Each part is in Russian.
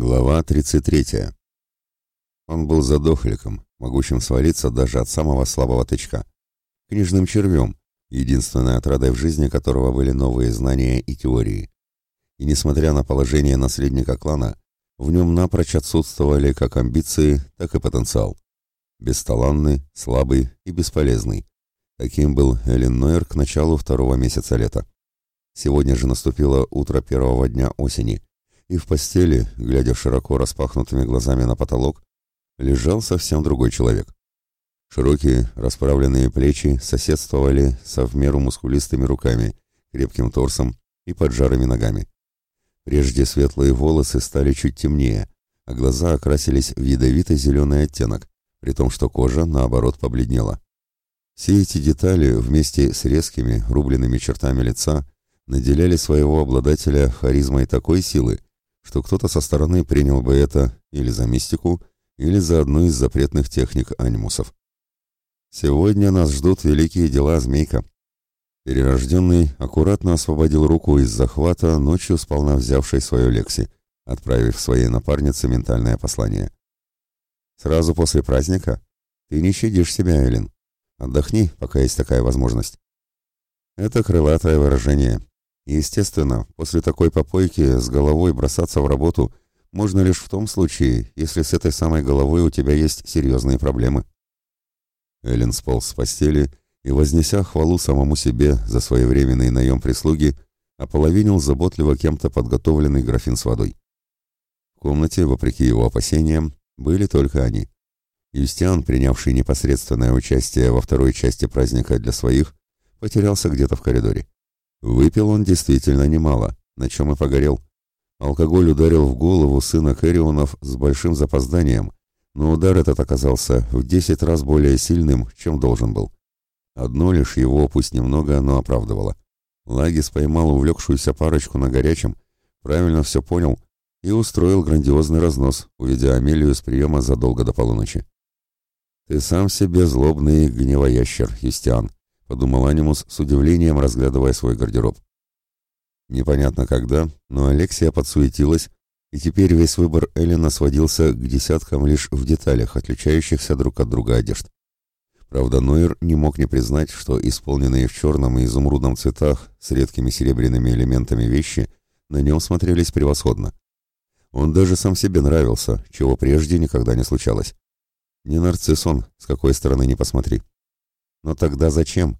Глава 33. Он был задохликом, могущим свалиться даже от самого слабого тычка. Книжным червем, единственной отрадой в жизни которого были новые знания и теории. И несмотря на положение наследника клана, в нем напрочь отсутствовали как амбиции, так и потенциал. Бесталанный, слабый и бесполезный. Таким был Эллен Нойер к началу второго месяца лета. Сегодня же наступило утро первого дня осени – и в постели, глядя широко распахнутыми глазами на потолок, лежал совсем другой человек. Широкие, расправленные плечи соседствовали со в меру мускулистыми руками, крепким торсом и поджарыми ногами. Прежде светлые волосы стали чуть темнее, а глаза окрасились в ядовитый зеленый оттенок, при том, что кожа, наоборот, побледнела. Все эти детали вместе с резкими, рубленными чертами лица наделяли своего обладателя харизмой такой силы, что кто-то со стороны принял бы это или за мистику, или за одну из запретных техник анимусов. Сегодня нас ждут великие дела, змейка. Перерожденный аккуратно освободил руку из захвата, ночью сполна взявшей свое Лекси, отправив своей напарнице ментальное послание. Сразу после праздника ты не щадишь себя, Эллен. Отдохни, пока есть такая возможность. Это крылатое выражение, Естественно, после такой попойки с головой бросаться в работу можно лишь в том случае, если с этой самой головой у тебя есть серьезные проблемы. Эллен сполз с постели и, вознеся хвалу самому себе за своевременный наем прислуги, ополовинил заботливо кем-то подготовленный графин с водой. В комнате, вопреки его опасениям, были только они. Юстиан, принявший непосредственное участие во второй части праздника для своих, потерялся где-то в коридоре. Выпил он действительно немало, на чем и погорел. Алкоголь ударил в голову сына Кэрионов с большим запозданием, но удар этот оказался в десять раз более сильным, чем должен был. Одно лишь его, пусть немного, но оправдывало. Лагис поймал увлекшуюся парочку на горячем, правильно все понял и устроил грандиозный разнос, уведя Амелию с приема задолго до полуночи. «Ты сам себе злобный гневоящер, Юстиан», подумал Анимус с удивлением, разглядывая свой гардероб. Непонятно когда, но Алексия подсуетилась, и теперь весь выбор Эллина сводился к десяткам лишь в деталях, отличающихся друг от друга одежд. Правда, Нойер не мог не признать, что исполненные в черном и изумрудном цветах с редкими серебряными элементами вещи на нем смотрелись превосходно. Он даже сам себе нравился, чего прежде никогда не случалось. Не нарцисс он, с какой стороны не посмотри. Но тогда зачем?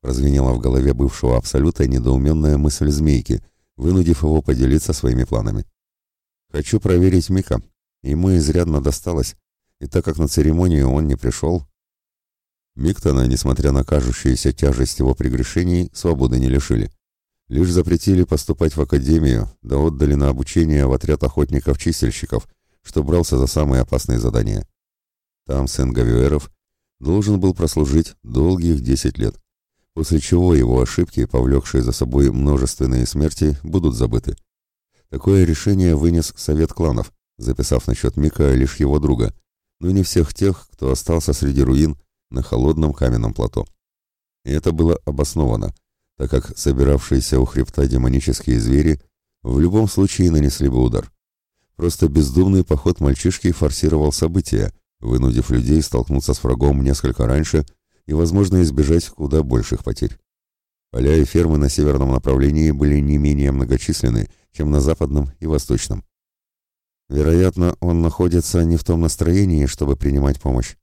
Прозвенела в голове бывшего абсолюта недоуменная мысль змейки, вынудив его поделиться своими планами. Хочу проверить Мика. Ему изрядно досталось, и так как на церемонию он не пришел... Миктона, несмотря на кажущуюся тяжесть его прегрешений, свободы не лишили. Лишь запретили поступать в академию, да отдали на обучение в отряд охотников-чистильщиков, что брался за самые опасные задания. Там сын Гавиэров должен был прослужить долгих 10 лет, после чего его ошибки, повлекшие за собой множественные смерти, будут забыты. Такое решение вынес Совет кланов, записав насчет Мика лишь его друга, но не всех тех, кто остался среди руин на холодном каменном плато. И это было обосновано, так как собиравшиеся у хребта демонические звери в любом случае нанесли бы удар. Просто бездумный поход мальчишки форсировал события, вынудив людей столкнуться с врагом несколько раньше и, возможно, избежать куда больших потерь. Поля и фермы на северном направлении были не менее многочисленны, чем на западном и восточном. Вероятно, он находится не в том настроении, чтобы принимать помощь.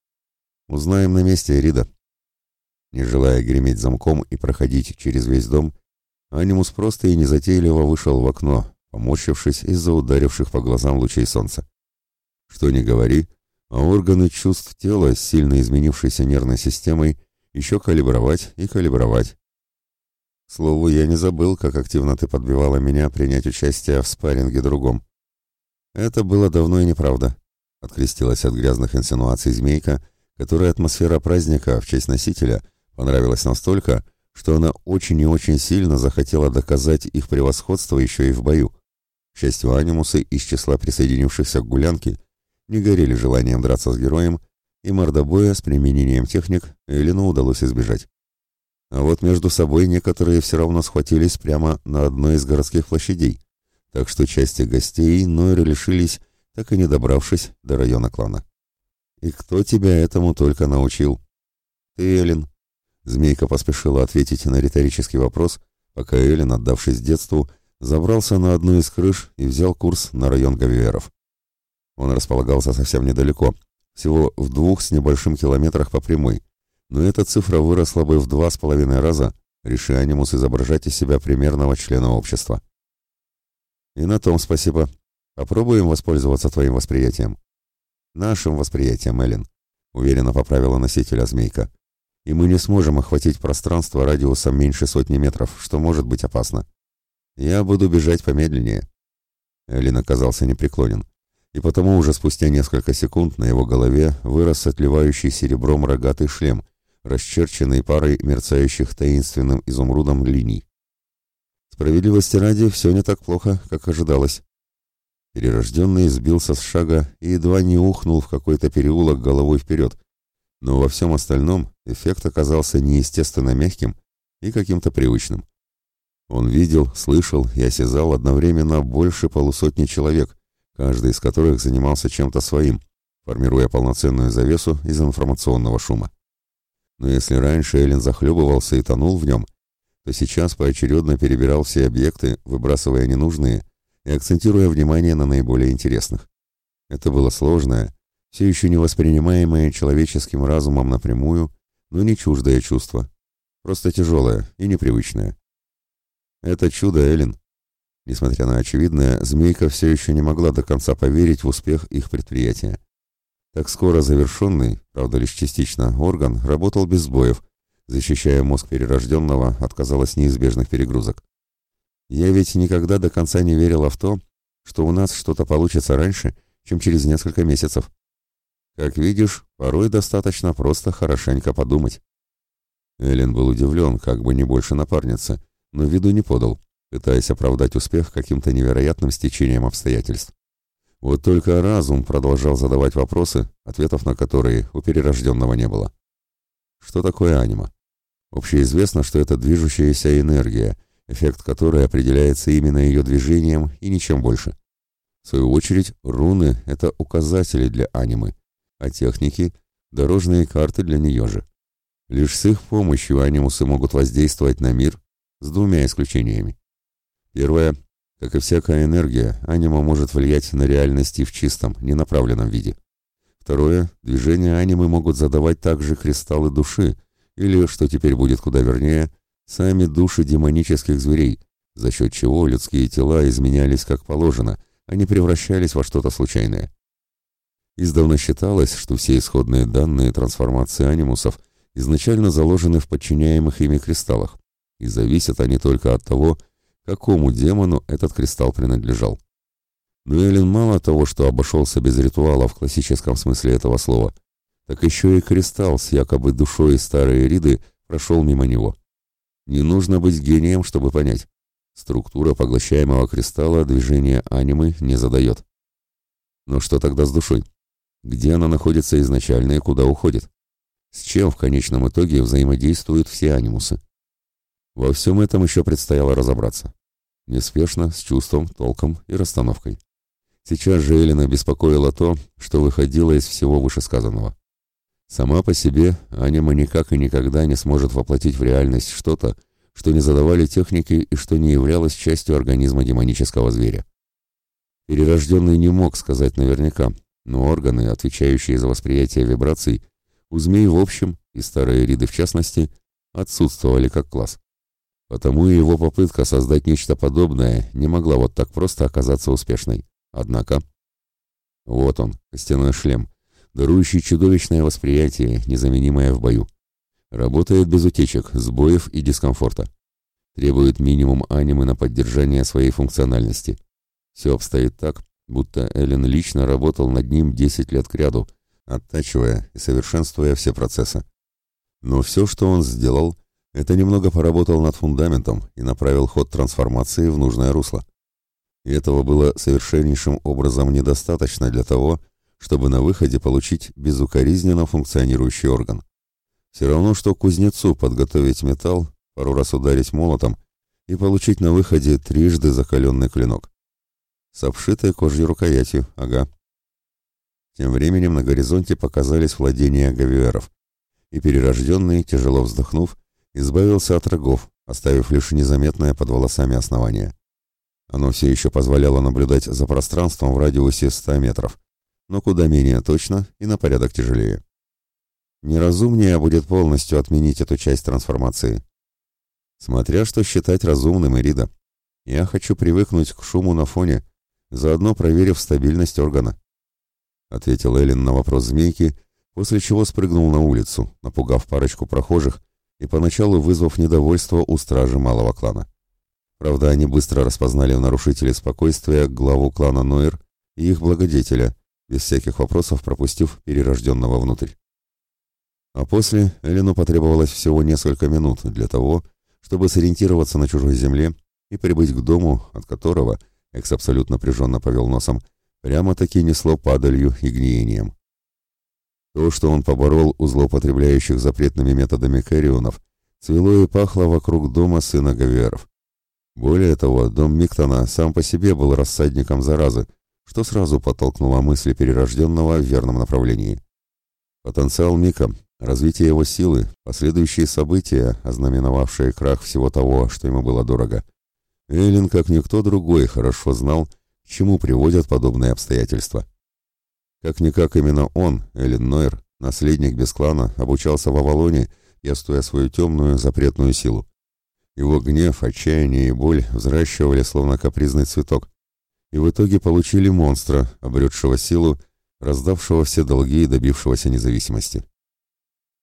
Узнаем на месте Рида. Не желая греметь замком и проходить через весь дом, Анимус просто и незатейливо вышел в окно, поморщившись из-за ударивших по глазам лучей солнца. Что ни говори, а органы чувств тела с сильно изменившейся нервной системой еще калибровать и калибровать. К слову, я не забыл, как активно ты подбивала меня принять участие в спарринге другом. Это было давно и неправда, открестилась от грязных инсинуаций змейка, которой атмосфера праздника в честь носителя понравилась настолько, что она очень и очень сильно захотела доказать их превосходство еще и в бою. К счастью, анимусы из числа присоединившихся к гулянке не горели желанием драться с героем, и мордобоя с применением техник Элину удалось избежать. А вот между собой некоторые все равно схватились прямо на одной из городских площадей, так что части гостей Нойры лишились так и не добравшись до района клана. «И кто тебя этому только научил?» «Ты, Эллен». Змейка поспешила ответить на риторический вопрос, пока Эллен, отдавшись детству, забрался на одну из крыш и взял курс на район Гавиеров. Он располагался совсем недалеко, всего в двух с небольшим километрах по прямой, но эта цифра выросла бы в два с половиной раза, реши анимус изображать из себя примерного члена общества. И на том спасибо. Попробуем воспользоваться твоим восприятием. Нашим восприятием, Эллен, уверенно поправила носителя змейка. И мы не сможем охватить пространство радиусом меньше сотни метров, что может быть опасно. Я буду бежать помедленнее. Эллен оказался непреклонен и потому уже спустя несколько секунд на его голове вырос отливающий серебром рогатый шлем, расчерченный парой мерцающих таинственным изумрудом линий. Справедливости ради, все не так плохо, как ожидалось. Перерожденный сбился с шага и едва не ухнул в какой-то переулок головой вперед, но во всем остальном эффект оказался неестественно мягким и каким-то привычным. Он видел, слышал и осязал одновременно больше полусотни человек, каждый из которых занимался чем-то своим, формируя полноценную завесу из информационного шума. Но если раньше Эллен захлебывался и тонул в нем, то сейчас поочередно перебирал все объекты, выбрасывая ненужные и акцентируя внимание на наиболее интересных. Это было сложное, все еще не воспринимаемое человеческим разумом напрямую, но не чуждое чувство, просто тяжелое и непривычное. Это чудо, Эллен, Несмотря на очевидное, Змейка все еще не могла до конца поверить в успех их предприятия. Так скоро завершенный, правда лишь частично, орган работал без сбоев, защищая мозг перерожденного от, казалось, неизбежных перегрузок. Я ведь никогда до конца не верила в то, что у нас что-то получится раньше, чем через несколько месяцев. Как видишь, порой достаточно просто хорошенько подумать. Эллен был удивлен, как бы не больше напарницы, но виду не подал пытаясь оправдать успех каким-то невероятным стечением обстоятельств. Вот только разум продолжал задавать вопросы, ответов на которые у перерожденного не было. Что такое анима? Общеизвестно, что это движущаяся энергия, эффект которой определяется именно ее движением и ничем больше. В свою очередь, руны — это указатели для анимы, а техники — дорожные карты для нее же. Лишь с их помощью анимусы могут воздействовать на мир, с двумя исключениями. Первое. Как и всякая энергия, анима может влиять на реальность и в чистом, ненаправленном виде. Второе. Движения анимы могут задавать также кристаллы души, или, что теперь будет куда вернее, сами души демонических зверей, за счет чего людские тела изменялись как положено, а не превращались во что-то случайное. Издавна считалось, что все исходные данные трансформации анимусов изначально заложены в подчиняемых ими кристаллах, и зависят они только от того, какому демону этот кристалл принадлежал. Но Эллен мало того, что обошелся без ритуала в классическом смысле этого слова, так еще и кристалл с якобы душой старой Риды прошел мимо него. Не нужно быть гением, чтобы понять. Структура поглощаемого кристалла движения анимы не задает. Но что тогда с душой? Где она находится изначально и куда уходит? С чем в конечном итоге взаимодействуют все анимусы? Во всем этом еще предстояло разобраться. Неспешно, с чувством, толком и расстановкой. Сейчас же Элина беспокоило то, что выходило из всего вышесказанного. Сама по себе анима никак и никогда не сможет воплотить в реальность что-то, что не задавали техники и что не являлось частью организма демонического зверя. Перерожденный не мог сказать наверняка, но органы, отвечающие за восприятие вибраций, у змей в общем, и старые риды в частности, отсутствовали как класс. Потому и его попытка создать нечто подобное не могла вот так просто оказаться успешной. Однако... Вот он, костяной шлем, дарующий чудовищное восприятие, незаменимое в бою. Работает без утечек, сбоев и дискомфорта. Требует минимум анимы на поддержание своей функциональности. Все обстоит так, будто Эллен лично работал над ним 10 лет кряду, оттачивая и совершенствуя все процессы. Но все, что он сделал, это немного поработал над фундаментом и направил ход трансформации в нужное русло. И этого было совершеннейшим образом недостаточно для того, чтобы на выходе получить безукоризненно функционирующий орган. Все равно, что кузнецу подготовить металл, пару раз ударить молотом и получить на выходе трижды закаленный клинок. С обшитой кожей рукоятью, ага, Тем временем на горизонте показались владения гавиеров, и перерожденный, тяжело вздохнув, избавился от рогов, оставив лишь незаметное под волосами основание. Оно все еще позволяло наблюдать за пространством в радиусе 100 метров, но куда менее точно и на порядок тяжелее. Неразумнее будет полностью отменить эту часть трансформации. Смотря что считать разумным, Ирида. Я хочу привыкнуть к шуму на фоне, заодно проверив стабильность органа. Ответил Эллен на вопрос змейки, после чего спрыгнул на улицу, напугав парочку прохожих и поначалу вызвав недовольство у стражи малого клана. Правда, они быстро распознали в нарушителе спокойствия главу клана Нойер и их благодетеля, без всяких вопросов пропустив перерожденного внутрь. А после Элену потребовалось всего несколько минут для того, чтобы сориентироваться на чужой земле и прибыть к дому, от которого, Экс абсолютно напряженно повел носом, прямо-таки несло падалью и гниением. То, что он поборол у злоупотребляющих запретными методами кэрионов, цвело и пахло вокруг дома сына Гаверов. Более того, дом Миктона сам по себе был рассадником заразы, что сразу подтолкнуло мысли перерожденного в верном направлении. Потенциал Мика, Развитие его силы, последующие события, ознаменовавшие крах всего того, что ему было дорого. Эллен, как никто другой, хорошо знал, к чему приводят подобные обстоятельства. Как-никак именно он, Эллен Нойер, наследник без клана, обучался в Авалоне, пестуя свою темную запретную силу. Его гнев, отчаяние и боль взращивали словно капризный цветок, и в итоге получили монстра, обретшего силу, раздавшего все долги и добившегося независимости.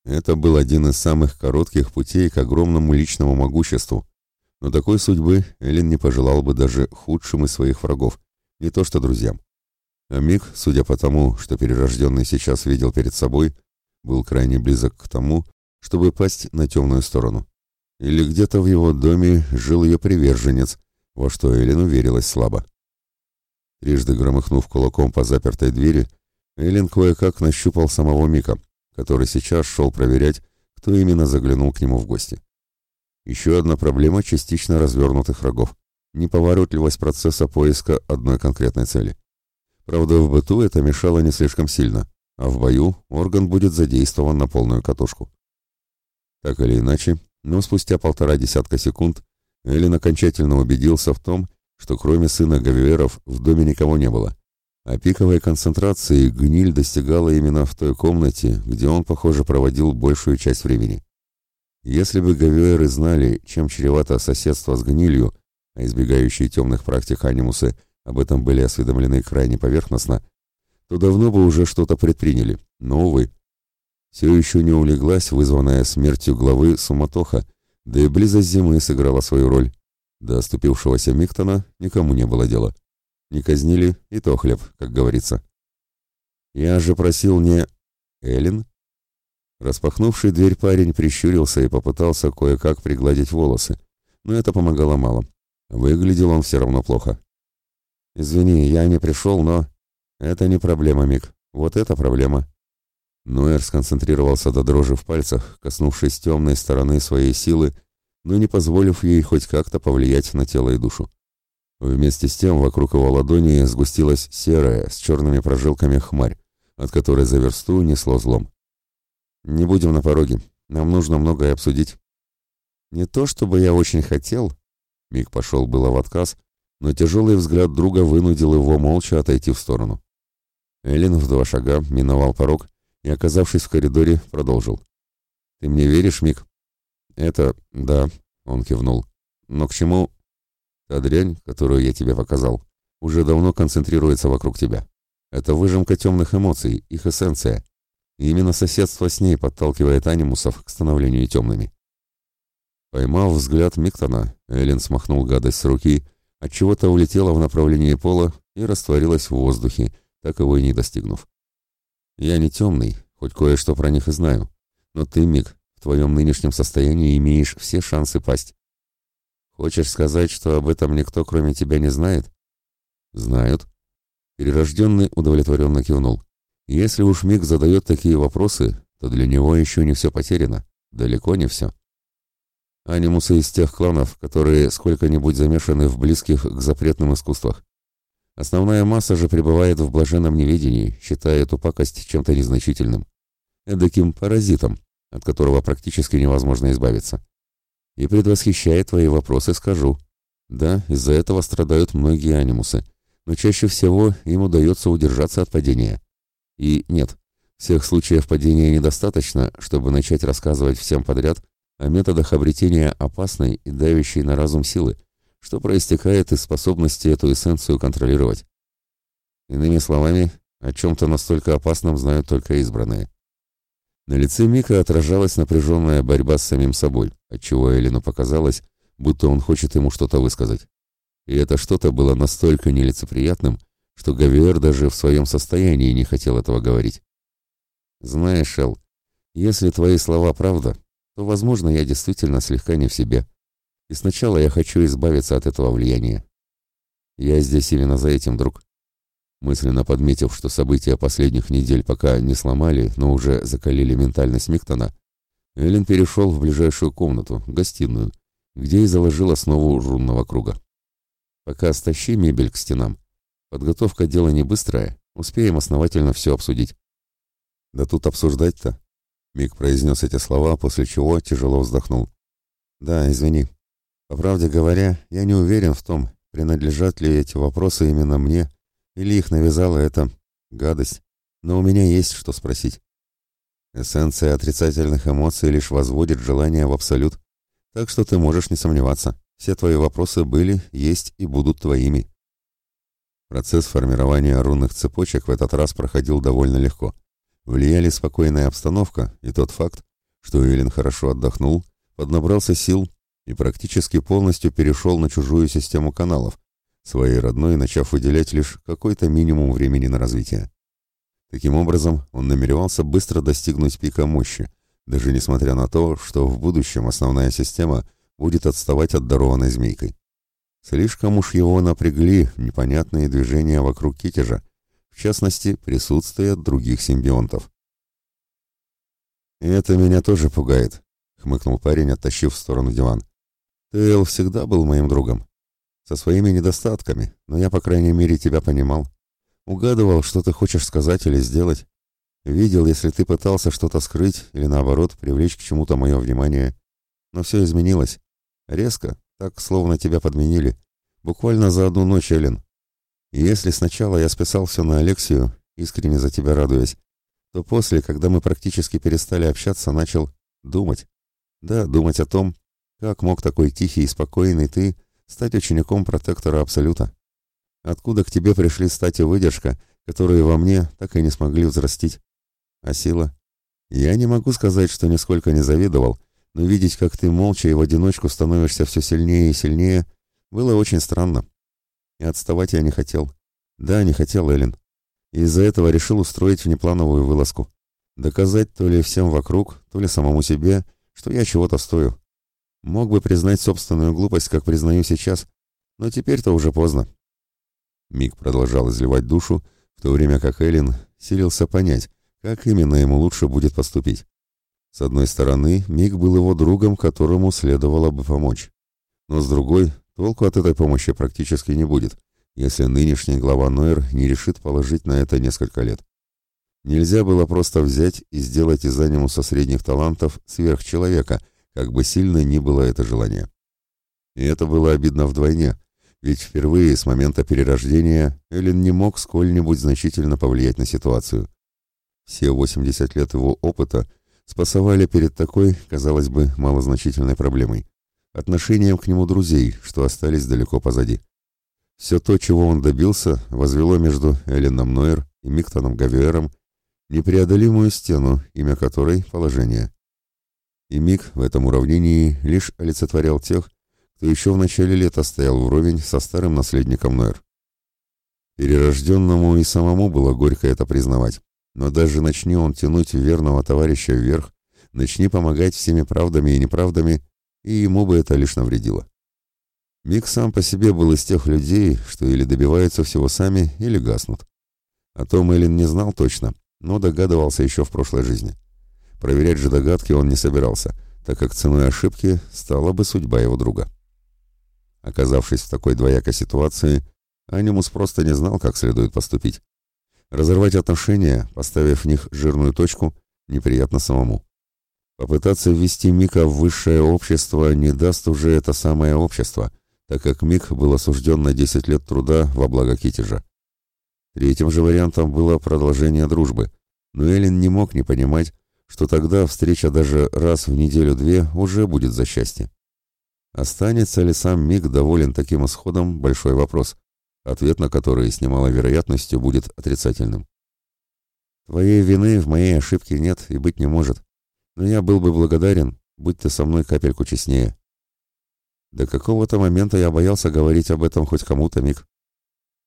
Это был один из самых коротких путей к огромному личному могуществу, но такой судьбы Эллен не пожелал бы даже худшим из своих врагов, не то что друзьям. А Мик, судя по тому, что перерожденный сейчас видел перед собой, был крайне близок к тому, чтобы пасть на темную сторону. Или где-то в его доме жил ее приверженец, во что Эллен уверилась слабо. Трижды громыхнув кулаком по запертой двери, Эллен кое-как нащупал самого Мика, который сейчас шел проверять, кто именно заглянул к нему в гости. Еще одна проблема частично развернутых рогов – неповоротливость процесса поиска одной конкретной цели. Правда, в быту это мешало не слишком сильно, а в бою орган будет задействован на полную катушку. Так или иначе, но спустя полтора десятка секунд Эллен окончательно убедился в том, что кроме сына Гавиеров в доме никого не было – а пиковой концентрации гниль достигала именно в той комнате, где он, похоже, проводил большую часть времени. Если бы гавиеры знали, чем чревато соседство с гнилью, а избегающие темных практик анимусы об этом были осведомлены крайне поверхностно, то давно бы уже что-то предприняли, но, увы. Все еще не улеглась вызванная смертью главы суматоха, да и близость зимы сыграла свою роль. До оступившегося Миктона никому не было дела. Не казнили, и то хлеб, как говорится. Я же просил не... Эллен? Распахнувший дверь парень прищурился и попытался кое-как пригладить волосы, но это помогало мало. Выглядел он все равно плохо. «Извини, я не пришел, но...» «Это не проблема, Мик. Вот это проблема». Нуэр сконцентрировался до дрожи в пальцах, коснувшись темной стороны своей силы, но не позволив ей хоть как-то повлиять на тело и душу. Вместе с тем вокруг его ладони сгустилась серая, с черными прожилками хмарь, от которой за версту несло злом. «Не будем на пороге. Нам нужно многое обсудить». «Не то чтобы я очень хотел...» Миг пошел было в отказ, но тяжелый взгляд друга вынудил его молча отойти в сторону. Эллин в два шага миновал порог и, оказавшись в коридоре, продолжил. «Ты мне веришь, Мик?» «Это... да», — он кивнул. «Но к чему...» Та дрянь, которую я тебе показал, уже давно концентрируется вокруг тебя. Это выжимка темных эмоций, их эссенция. И именно соседство с ней подталкивает анимусов к становлению темными. Поймав взгляд Миктона, Эллен смахнул гадость с руки, отчего-то улетела в направлении пола и растворилась в воздухе, так его и не достигнув. «Я не темный, хоть кое-что про них и знаю, но ты, Мик, в твоем нынешнем состоянии имеешь все шансы пасть. Хочешь сказать, что об этом никто, кроме тебя, не знает? Знают. Перерожденный удовлетворенно кивнул. Если уж Миг задает такие вопросы, то для него еще не все потеряно. Далеко не все. Анимусы из тех кланов, которые сколько-нибудь замешаны в близких к запретным искусствах. Основная масса же пребывает в блаженном неведении, считая эту пакость чем-то незначительным. Эдаким паразитом, от которого практически невозможно избавиться. И предвосхищая твои вопросы, скажу. Да, из-за этого страдают многие анимусы, но чаще всего им удается удержаться от падения. И нет, всех случаев падения недостаточно, чтобы начать рассказывать всем подряд о методах обретения опасной и давящей на разум силы, что проистекает из способности эту эссенцию контролировать. Иными словами, о чем-то настолько опасном знают только избранные. На лице Мика отражалась напряженная борьба с самим собой, отчего Элину показалось, будто он хочет ему что-то высказать. И это что-то было настолько нелицеприятным, что Гавиер даже в своем состоянии не хотел этого говорить. «Знаешь, Эл, если твои слова правда, то, возможно, я действительно слегка не в себе. И сначала я хочу избавиться от этого влияния. Я здесь именно за этим, друг мысленно подметив, что события последних недель пока не сломали, но уже закалили ментальность Миктона, Эллен перешел в ближайшую комнату, гостиную, где и заложил основу рунного круга. Пока стащи мебель к стенам. Подготовка дела не быстрая, успеем основательно все обсудить. Да тут обсуждать-то. Мик произнес эти слова, после чего тяжело вздохнул. Да, извини. По правде говоря, я не уверен в том, принадлежат ли эти вопросы именно мне или их навязала эта гадость. Но у меня есть что спросить. Эссенция отрицательных эмоций лишь возводит желание в абсолют. Так что ты можешь не сомневаться. Все твои вопросы были, есть и будут твоими. Процесс формирования рунных цепочек в этот раз проходил довольно легко. Влияли спокойная обстановка и тот факт, что Эллен хорошо отдохнул, поднабрался сил и практически полностью перешел на чужую систему каналов, своей родной начав выделять лишь какой-то минимум времени на развитие. Таким образом, он намеревался быстро достигнуть пика мощи, даже несмотря на то, что в будущем основная система будет отставать от дарованной змейкой. Слишком уж его напрягли непонятные движения вокруг китежа, в частности, присутствие других симбионтов. «И это меня тоже пугает», — хмыкнул парень, оттащив в сторону диван. «Тейл всегда был моим другом со своими недостатками, но я, по крайней мере, тебя понимал. Угадывал, что ты хочешь сказать или сделать. Видел, если ты пытался что-то скрыть или, наоборот, привлечь к чему-то мое внимание. Но все изменилось. Резко, так, словно тебя подменили. Буквально за одну ночь, Эллен. Если сначала я списал все на Алексию, искренне за тебя радуясь, то после, когда мы практически перестали общаться, начал думать. Да, думать о том, как мог такой тихий и спокойный ты стать учеником протектора Абсолюта. Откуда к тебе пришли стать и выдержка, которые во мне так и не смогли взрастить? А сила? Я не могу сказать, что нисколько не завидовал, но видеть, как ты молча и в одиночку становишься все сильнее и сильнее, было очень странно. И отставать я не хотел. Да, не хотел, Эллен. из-за этого решил устроить внеплановую вылазку. Доказать то ли всем вокруг, то ли самому себе, что я чего-то стою. Мог бы признать собственную глупость, как признаю сейчас, но теперь-то уже поздно. Мик продолжал изливать душу, в то время как Эллен силился понять, как именно ему лучше будет поступить. С одной стороны, Мик был его другом, которому следовало бы помочь. Но с другой, толку от этой помощи практически не будет, если нынешний глава Нойер не решит положить на это несколько лет. Нельзя было просто взять и сделать из анимуса средних талантов сверхчеловека – как бы сильно ни было это желание. И это было обидно вдвойне, ведь впервые с момента перерождения Эллен не мог сколь-нибудь значительно повлиять на ситуацию. Все 80 лет его опыта спасовали перед такой, казалось бы, малозначительной проблемой – отношением к нему друзей, что остались далеко позади. Все то, чего он добился, возвело между Элленом Нойер и Миктоном Гавиером непреодолимую стену, имя которой – положение и Миг в этом уравнении лишь олицетворял тех, кто еще в начале лета стоял вровень со старым наследником Нойр. Перерожденному и самому было горько это признавать, но даже начни он тянуть верного товарища вверх, начни помогать всеми правдами и неправдами, и ему бы это лишь навредило. Миг сам по себе был из тех людей, что или добиваются всего сами, или гаснут. О том Эллен не знал точно, но догадывался еще в прошлой жизни. Проверять же догадки он не собирался, так как ценой ошибки стала бы судьба его друга. Оказавшись в такой двоякой ситуации, Анимус просто не знал, как следует поступить. Разорвать отношения, поставив в них жирную точку, неприятно самому. Попытаться ввести Мика в высшее общество не даст уже это самое общество, так как Мик был осужден на 10 лет труда во благо Китежа. Третьим же вариантом было продолжение дружбы, но Эллен не мог не понимать, что тогда встреча даже раз в неделю-две уже будет за счастье. Останется ли сам Мик доволен таким исходом – большой вопрос, ответ на который с немалой вероятностью будет отрицательным. «Твоей вины в моей ошибке нет и быть не может, но я был бы благодарен, будь ты со мной капельку честнее». До какого-то момента я боялся говорить об этом хоть кому-то, Мик.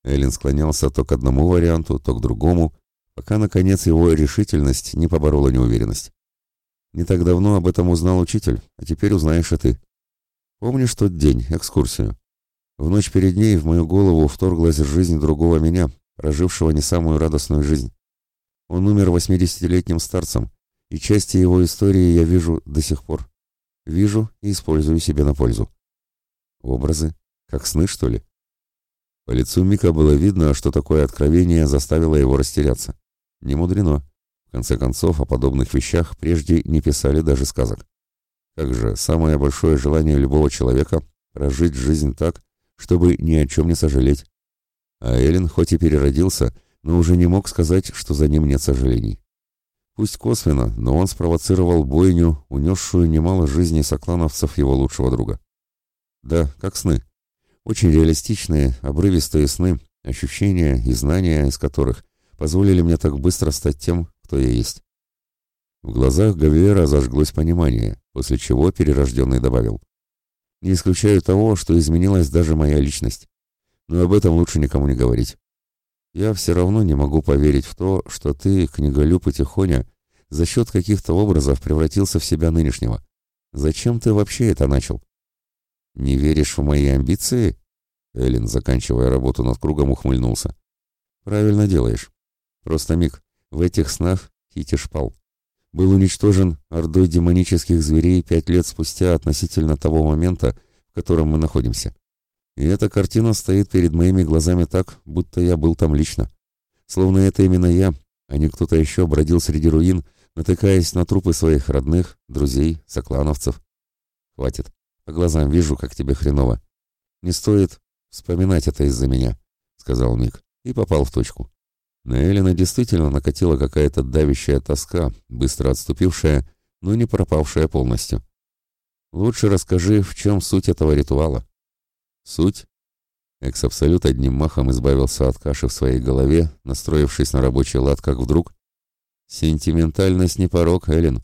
Эллен склонялся то к одному варианту, то к другому, пока, наконец, его решительность не поборола неуверенность. Не так давно об этом узнал учитель, а теперь узнаешь и ты. Помнишь тот день, экскурсию? В ночь перед ней в мою голову вторглась жизнь другого меня, прожившего не самую радостную жизнь. Он умер восьмидесятилетним старцем, и части его истории я вижу до сих пор. Вижу и использую себе на пользу. Образы? Как сны, что ли? По лицу Мика было видно, что такое откровение заставило его растеряться. Не мудрено. В конце концов, о подобных вещах прежде не писали даже сказок. Как же, самое большое желание любого человека – прожить жизнь так, чтобы ни о чем не сожалеть. А Эллен хоть и переродился, но уже не мог сказать, что за ним нет сожалений. Пусть косвенно, но он спровоцировал бойню, унесшую немало жизней соклановцев его лучшего друга. Да, как сны. Очень реалистичные, обрывистые сны, ощущения и знания из которых позволили мне так быстро стать тем, кто я есть. В глазах Гавиера зажглось понимание, после чего перерожденный добавил. Не исключаю того, что изменилась даже моя личность. Но об этом лучше никому не говорить. Я все равно не могу поверить в то, что ты, книголюб и тихоня, за счет каких-то образов превратился в себя нынешнего. Зачем ты вообще это начал? Не веришь в мои амбиции? Эллен, заканчивая работу над кругом, ухмыльнулся. Правильно делаешь. Просто миг. В этих снах Хитиш пал был уничтожен ордой демонических зверей пять лет спустя относительно того момента, в котором мы находимся. И эта картина стоит перед моими глазами так, будто я был там лично. Словно это именно я, а не кто-то еще бродил среди руин, натыкаясь на трупы своих родных, друзей, соклановцев. Хватит. По глазам вижу, как тебе хреново. Не стоит вспоминать это из-за меня, сказал Мик и попал в точку. На Эллина действительно накатила какая-то давящая тоска, быстро отступившая, но не пропавшая полностью. «Лучше расскажи, в чем суть этого ритуала?» «Суть?» Экс-абсолют одним махом избавился от каши в своей голове, настроившись на рабочий лад, как вдруг. «Сентиментальность не порог, Эллен.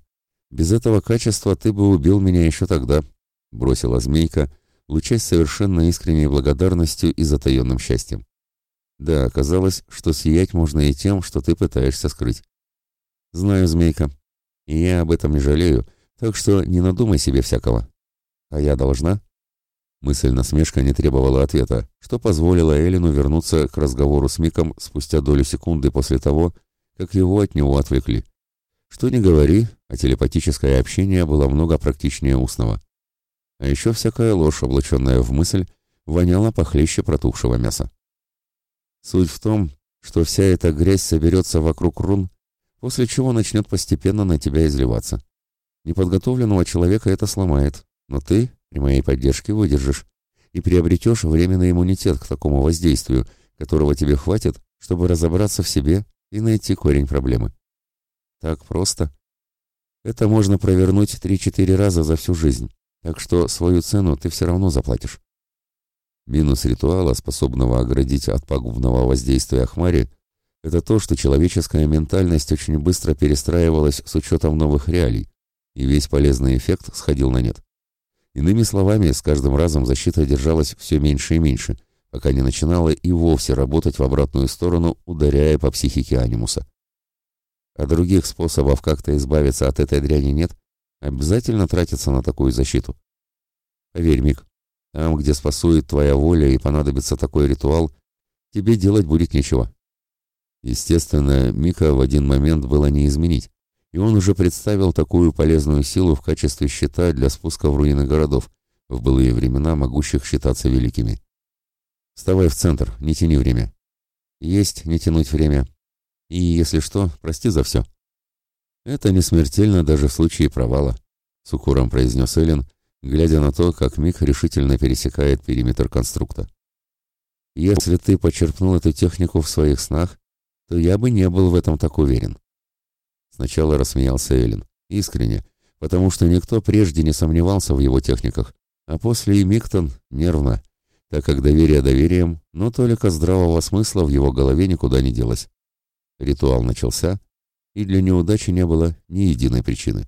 Без этого качества ты бы убил меня еще тогда», — бросила змейка, лучась совершенно искренней благодарностью и затаенным счастьем. Да, оказалось, что съеять можно и тем, что ты пытаешься скрыть. Знаю, змейка. И я об этом не жалею, так что не надумай себе всякого. А я должна? Мысль насмешка не требовала ответа, что позволило Элину вернуться к разговору с Миком спустя долю секунды после того, как его от него отвлекли. Что ни говори, а телепатическое общение было много практичнее устного. А еще всякая ложь, облаченная в мысль, воняла похлеще протухшего мяса. Суть в том, что вся эта грязь соберется вокруг рун, после чего начнет постепенно на тебя изливаться. Неподготовленного человека это сломает, но ты при моей поддержке выдержишь и приобретешь временный иммунитет к такому воздействию, которого тебе хватит, чтобы разобраться в себе и найти корень проблемы. Так просто. Это можно провернуть 3-4 раза за всю жизнь, так что свою цену ты все равно заплатишь. Минус ритуала, способного оградить от пагубного воздействия хмари, это то, что человеческая ментальность очень быстро перестраивалась с учетом новых реалий, и весь полезный эффект сходил на нет. Иными словами, с каждым разом защита держалась все меньше и меньше, пока не начинала и вовсе работать в обратную сторону, ударяя по психике анимуса. А других способов как-то избавиться от этой дряни нет, обязательно тратиться на такую защиту. Поверь, Мик, там, где спасует твоя воля и понадобится такой ритуал, тебе делать будет нечего. Естественно, Мика в один момент было не изменить, и он уже представил такую полезную силу в качестве щита для спуска в руины городов, в былые времена могущих считаться великими. Вставай в центр, не тяни время. Есть, не тянуть время. И, если что, прости за все. Это не смертельно даже в случае провала, с укором произнес Эллен, глядя на то, как Мик решительно пересекает периметр конструкта. Если ты почерпнул эту технику в своих снах, то я бы не был в этом так уверен. Сначала рассмеялся Эллен, искренне, потому что никто прежде не сомневался в его техниках, а после и Миктон нервно, так как доверие доверием, но только здравого смысла в его голове никуда не делось. Ритуал начался, и для неудачи не было ни единой причины.